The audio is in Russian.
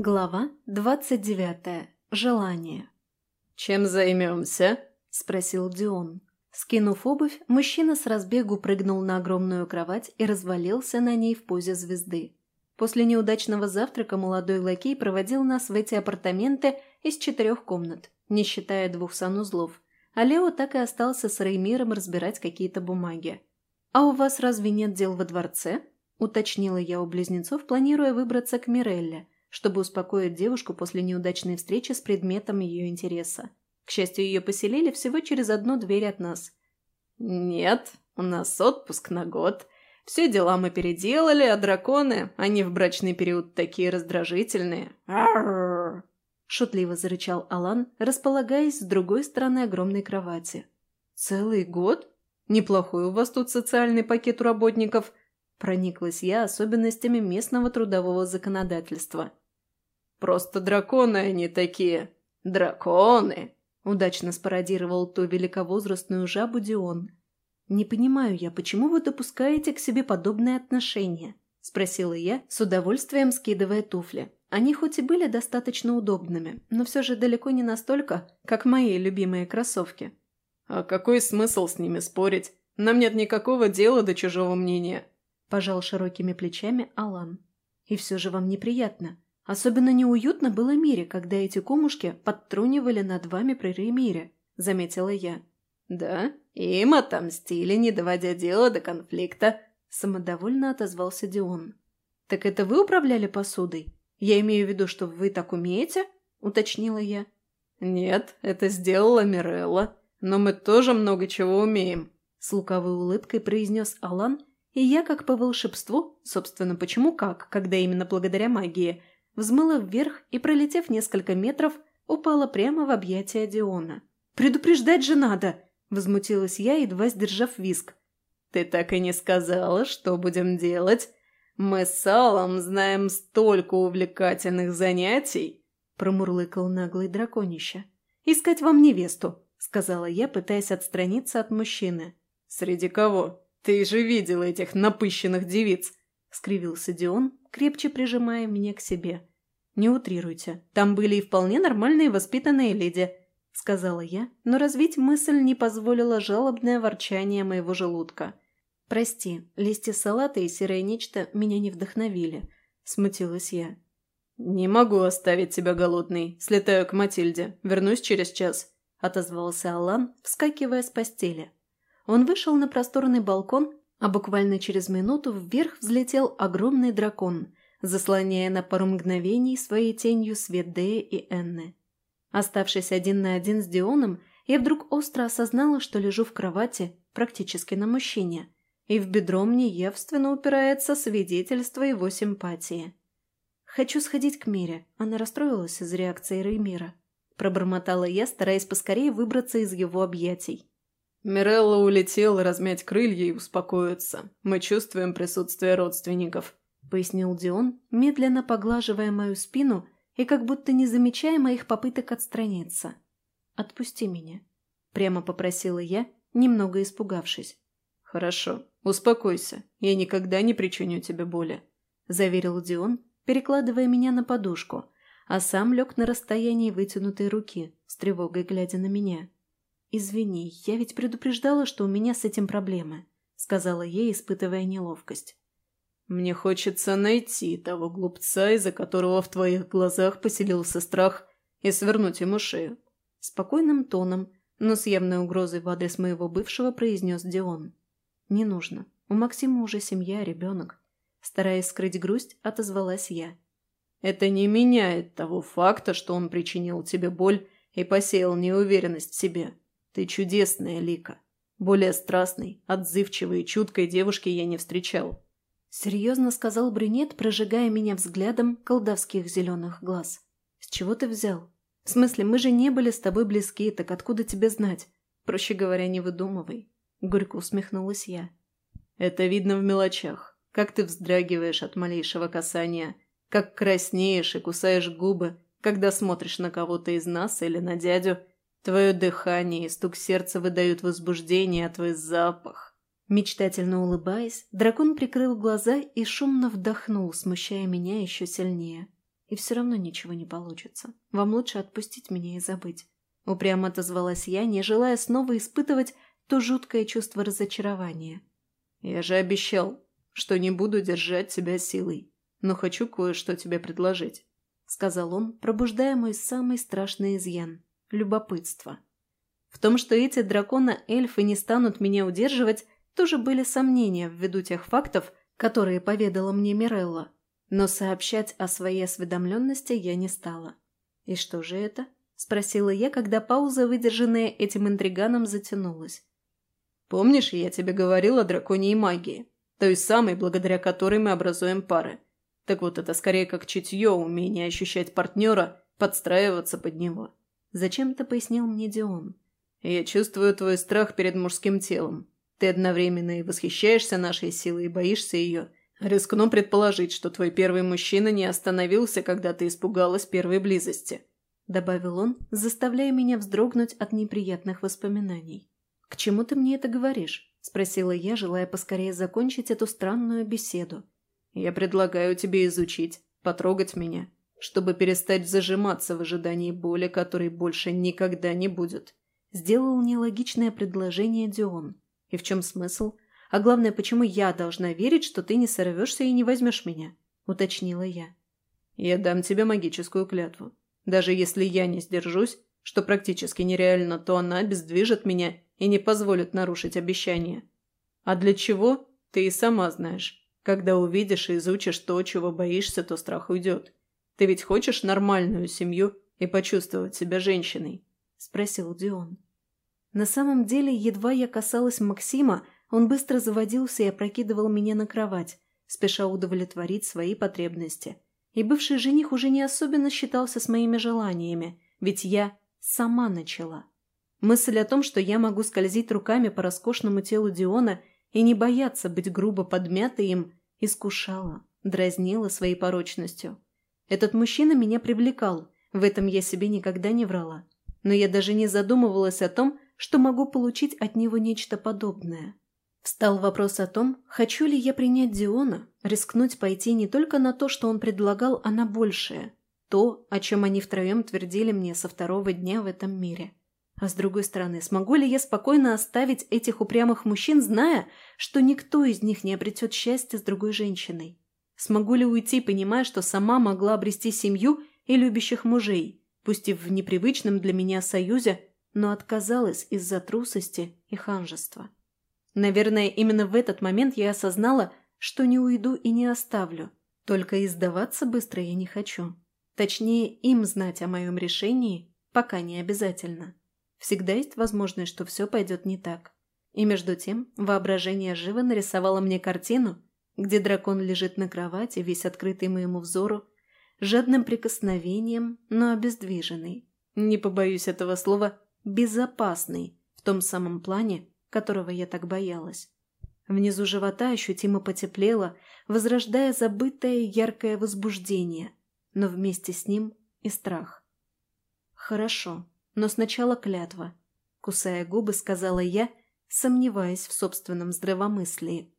Глава двадцать девятая. Желание. «Чем займемся?» – спросил Дион. Скинув обувь, мужчина с разбегу прыгнул на огромную кровать и развалился на ней в позе звезды. После неудачного завтрака молодой лакей проводил нас в эти апартаменты из четырех комнат, не считая двух санузлов, а Лео так и остался с Реймиром разбирать какие-то бумаги. «А у вас разве нет дел во дворце?» – уточнила я у близнецов, планируя выбраться к Мирелле, чтобы успокоить девушку после неудачной встречи с предметом ее интереса. К счастью, ее поселили всего через одну дверь от нас. «Нет, у нас отпуск на год. Все дела мы переделали, а драконы, они в брачный период такие раздражительные. Аррррр!» Шутливо зарычал Алан, располагаясь с другой стороны огромной кровати. «Целый год? Неплохой у вас тут социальный пакет у работников», прониклась я особенностями местного трудового законодательства. «Просто драконы они такие. Драконы!» Удачно спародировал ту великовозрастную жабу Дион. «Не понимаю я, почему вы допускаете к себе подобные отношения?» – спросила я, с удовольствием скидывая туфли. Они хоть и были достаточно удобными, но все же далеко не настолько, как мои любимые кроссовки. «А какой смысл с ними спорить? Нам нет никакого дела до чужого мнения», – пожал широкими плечами Алан. «И все же вам неприятно. Особенно неуютно было Мире, когда эти кумушки подтрунивали над вами при Ремире, заметила я. Да, им отомстили, не доводя дело до конфликта, самодовольно отозвался Дион. Так это вы управляли посудой? Я имею в виду, что вы так умеете? уточнила я. Нет, это сделала Мирелла, но мы тоже много чего умеем, с лукавой улыбкой произнес Алан, и я, как по волшебству, собственно, почему как, когда именно благодаря магии, взмыла вверх и, пролетев несколько метров, упала прямо в объятия Диона. «Предупреждать же надо!» – возмутилась я, едва сдержав виск. «Ты так и не сказала, что будем делать? Мы с Салом знаем столько увлекательных занятий!» – промурлыкал наглый драконище. «Искать вам невесту!» – сказала я, пытаясь отстраниться от мужчины. «Среди кого? Ты же видела этих напыщенных девиц!» – скривился Дион, крепче прижимая меня к себе. «Не утрируйте. Там были и вполне нормальные воспитанные леди», — сказала я, но развить мысль не позволило жалобное ворчание моего желудка. «Прости, листья салата и серое нечто меня не вдохновили», — смутилась я. «Не могу оставить тебя голодной. Слетаю к Матильде. Вернусь через час», — отозвался Алан, вскакивая с постели. Он вышел на просторный балкон, а буквально через минуту вверх взлетел огромный дракон, заслоняя на пару мгновений своей тенью свет Дея и Энны. Оставшись один на один с Дионом, я вдруг остро осознала, что лежу в кровати практически на мужчине, и в бедро мне явственно упирается свидетельство его симпатии. «Хочу сходить к Мире», она расстроилась из реакции Реймира. Пробормотала я, стараясь поскорее выбраться из его объятий. «Мирелла улетела размять крылья и успокоиться. Мы чувствуем присутствие родственников», — пояснил Дион, медленно поглаживая мою спину и как будто не замечая моих попыток отстраниться. «Отпусти меня», — прямо попросила я, немного испугавшись. «Хорошо, успокойся, я никогда не причиню тебе боли», — заверил Дион, перекладывая меня на подушку, а сам лег на расстоянии вытянутой руки, с тревогой глядя на меня. «Извини, я ведь предупреждала, что у меня с этим проблемы», — сказала ей, испытывая неловкость. Мне хочется найти того глупца, из-за которого в твоих глазах поселился страх, и свернуть ему шею. Спокойным тоном, но с явной угрозой в адрес моего бывшего произнес Дион. «Не нужно. У Максима уже семья, ребенок». Стараясь скрыть грусть, отозвалась я. «Это не меняет того факта, что он причинил тебе боль и посеял неуверенность в себе. Ты чудесная, Лика. Более страстной, отзывчивой и чуткой девушки я не встречал. Серьезно сказал брюнет, прожигая меня взглядом колдовских зеленых глаз. С чего ты взял? В смысле, мы же не были с тобой близки, так откуда тебе знать? Проще говоря, не выдумывай. Горько усмехнулась я. Это видно в мелочах. Как ты вздрагиваешь от малейшего касания, как краснеешь и кусаешь губы, когда смотришь на кого-то из нас или на дядю. Твое дыхание и стук сердца выдают возбуждение, а твой запах Мечтательно улыбаясь, дракон прикрыл глаза и шумно вдохнул, смущая меня еще сильнее. И все равно ничего не получится. Вам лучше отпустить меня и забыть. Упрямо отозвалась я, не желая снова испытывать то жуткое чувство разочарования. «Я же обещал, что не буду держать тебя силой, но хочу кое-что тебе предложить», — сказал он, пробуждая мой самый страшный изъян — любопытство. В том, что эти дракона-эльфы не станут меня удерживать, тоже были сомнения ввиду тех фактов, которые поведала мне Мирелла. Но сообщать о своей осведомленности я не стала. «И что же это?» – спросила я, когда пауза, выдержанная этим интриганом, затянулась. «Помнишь, я тебе говорил о драконьей магии, той самой, благодаря которой мы образуем пары? Так вот, это скорее как чутье, умение ощущать партнера, подстраиваться под него». Зачем-то пояснил мне Дион. «Я чувствую твой страх перед мужским телом. Ты одновременно и восхищаешься нашей силой, и боишься ее» Рискну предположить, что твой первый мужчина не остановился, когда ты испугалась первой близости», — добавил он, заставляя меня вздрогнуть от неприятных воспоминаний. «К чему ты мне это говоришь?» — спросила я, желая поскорее закончить эту странную беседу. «Я предлагаю тебе изучить, потрогать меня, чтобы перестать зажиматься в ожидании боли, которой больше никогда не будет», — сделал нелогичное предложение Дион. «И в чем смысл?» А главное, почему я должна верить, что ты не сорвешься и не возьмешь меня?» – уточнила я. «Я дам тебе магическую клятву. Даже если я не сдержусь, что практически нереально, то она обездвижит меня и не позволит нарушить обещание. А для чего, ты и сама знаешь. Когда увидишь и изучишь то, чего боишься, то страх уйдет. Ты ведь хочешь нормальную семью и почувствовать себя женщиной?» – спросил Дион. На самом деле, едва я касалась Максима, он быстро заводился и опрокидывал меня на кровать, спеша удовлетворить свои потребности. И бывший жених уже не особенно считался с моими желаниями, ведь я сама начала. Мысль о том, что я могу скользить руками по роскошному телу Диона и не бояться быть грубо подмятой им, искушала, дразнила своей порочностью. Этот мужчина меня привлекал, в этом я себе никогда не врала. Но я даже не задумывалась о том, что могу получить от него нечто подобное. Встал вопрос о том, хочу ли я принять Диона, рискнуть пойти не только на то, что он предлагал, а на большее. То, о чем они втроем твердили мне со второго дня в этом мире. А с другой стороны, смогу ли я спокойно оставить этих упрямых мужчин, зная, что никто из них не обретет счастья с другой женщиной? Смогу ли уйти, понимая, что сама могла обрести семью и любящих мужей, пусть и в непривычном для меня союзе, но отказалась из-за трусости и ханжества? Наверное, именно в этот момент я осознала, что не уйду и не оставлю. Только и сдаваться быстро я не хочу. Точнее, им знать о моем решении пока не обязательно. Всегда есть возможность, что все пойдет не так. И между тем воображение живо нарисовало мне картину, где дракон лежит на кровати, весь открытый моему взору, жадным прикосновением, но обездвиженный. Не побоюсь этого слова «безопасный» в том самом плане, которого я так боялась. Внизу живота ощутимо потеплело, возрождая забытое яркое возбуждение, но вместе с ним и страх. «Хорошо, но сначала клятва», — кусая губы, сказала я, сомневаясь в собственном здравомыслии.